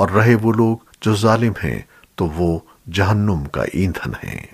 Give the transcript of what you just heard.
اور رہے وہ لوگ جو ظالم ہیں تو وہ جہنم کا ایندھن ہیں۔